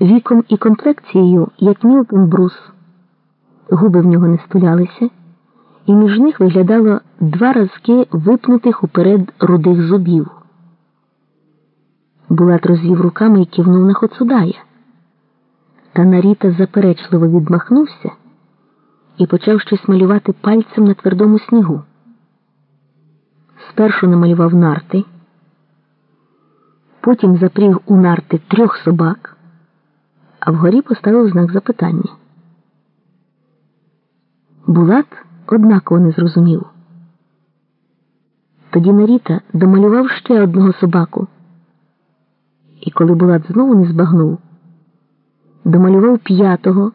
віком і комплекцією, як Мілтон Брус. Губи в нього не стулялися, і між них виглядало два разки випнутих уперед рудих зубів. Булат розвів руками і кивнув на Хоцудая. Та Наріта заперечливо відмахнувся і почав щось малювати пальцем на твердому снігу. Спершу намалював нарти, потім запріг у нарти трьох собак, а вгорі поставив знак запитання. Булат однаково не зрозумів. Тоді Наріта домалював ще одного собаку. І коли Булат знову не збагнув, домалював п'ятого,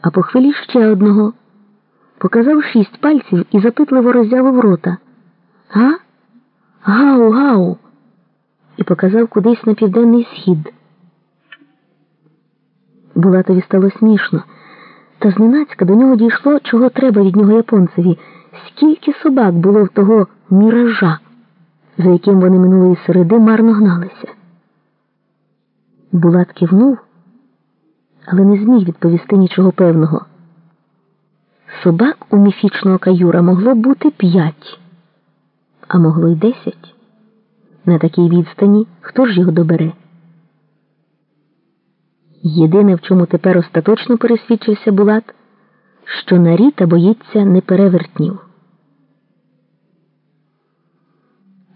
а по хвилі ще одного, показав шість пальців і запитливо роззявив рота. Га? Гау, гау. І показав кудись на південний схід. Булатові стало смішно, та зненацька до нього дійшло, чого треба від нього японцеві. Скільки собак було в того міража, за яким вони минулої середи марно гналися. Булат кивнув, але не зміг відповісти нічого певного. Собак у міфічного каюра могло бути п'ять, а могло й десять. На такій відстані хто ж його добере? Єдине, в чому тепер остаточно пересвідчився Булат, що Наріта боїться неперевертнів.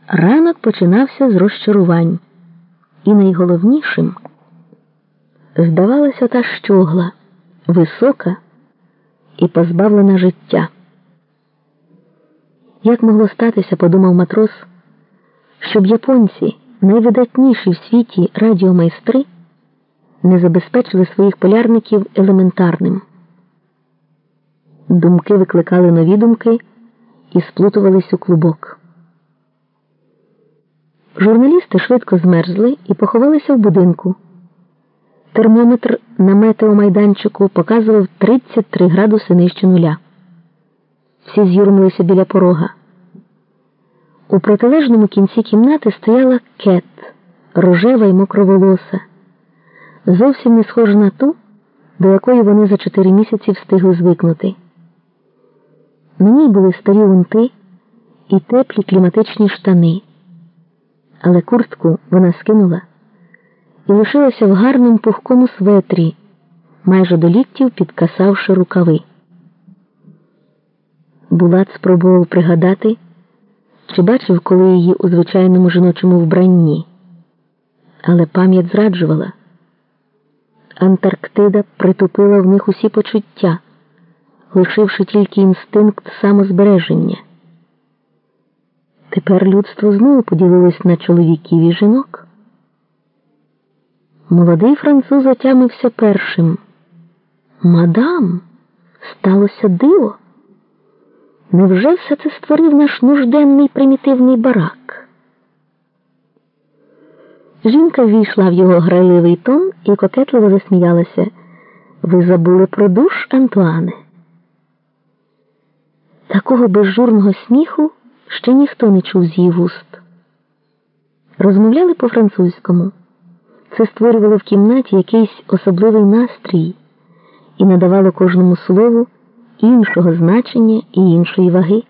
Ранок починався з розчарувань, і найголовнішим здавалася та щогла, висока і позбавлена життя. Як могло статися, подумав матрос, щоб японці, найвидатніші в світі радіомайстри, не забезпечили своїх полярників елементарним. Думки викликали нові думки і сплутувались у клубок. Журналісти швидко змерзли і поховалися в будинку. Термометр на метеомайданчику показував 33 градуси нижче нуля. Всі з'юрмилися біля порога. У протилежному кінці кімнати стояла кет, рожева й мокроволоса, зовсім не схожа на ту, до якої вони за чотири місяці встигли звикнути. На ній були старі унти і теплі кліматичні штани, але куртку вона скинула і лишилася в гарному пухкому светрі, майже до ліктів підкасавши рукави. Булат спробував пригадати, чи бачив коли її у звичайному жіночому вбранні, але пам'ять зраджувала. Антарктида притупила в них усі почуття, лишивши тільки інстинкт самозбереження. Тепер людство знову поділилось на чоловіків і жінок. Молодий француз отямився першим. Мадам, сталося диво. Невже все це створив наш нужденний примітивний барак? Жінка ввійшла в його грайливий тон і кокетливо засміялася. Ви забули про душ, Антуане? Такого безжурного сміху ще ніхто не чув з її вуст. Розмовляли по-французькому. Це створювало в кімнаті якийсь особливий настрій і надавало кожному слову іншого значення і іншої ваги.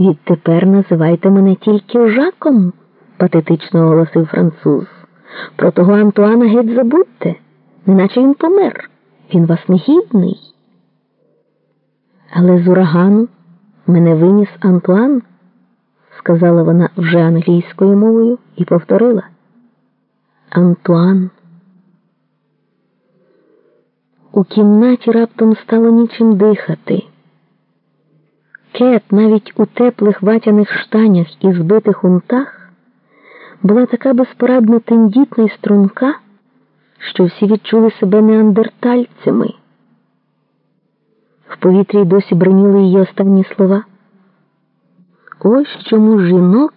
Відтепер називайте мене тільки Жаком, патетично оголосив француз. Про того Антуана геть забудьте, неначе він помер. Він вас негідний. Але з урагану мене виніс Антуан, сказала вона вже англійською мовою і повторила. Антуан. У кімнаті раптом стало нічим дихати. Кет навіть у теплих ватяних штанях і збитих унтах була така безпорадно тендітна й струнка, що всі відчули себе неандертальцями. В повітрі досі броніли її останні слова. Ось чому жінок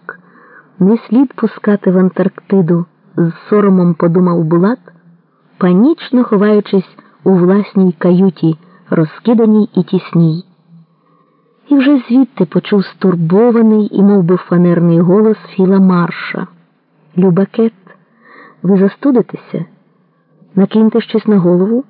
не слід пускати в Антарктиду, з соромом подумав Булат, панічно ховаючись у власній каюті, розкиданій і тісній. І вже звідти почув стурбований і мов би, фанерний голос Філа Марша. Любакет, ви застудитеся? накиньте щось на голову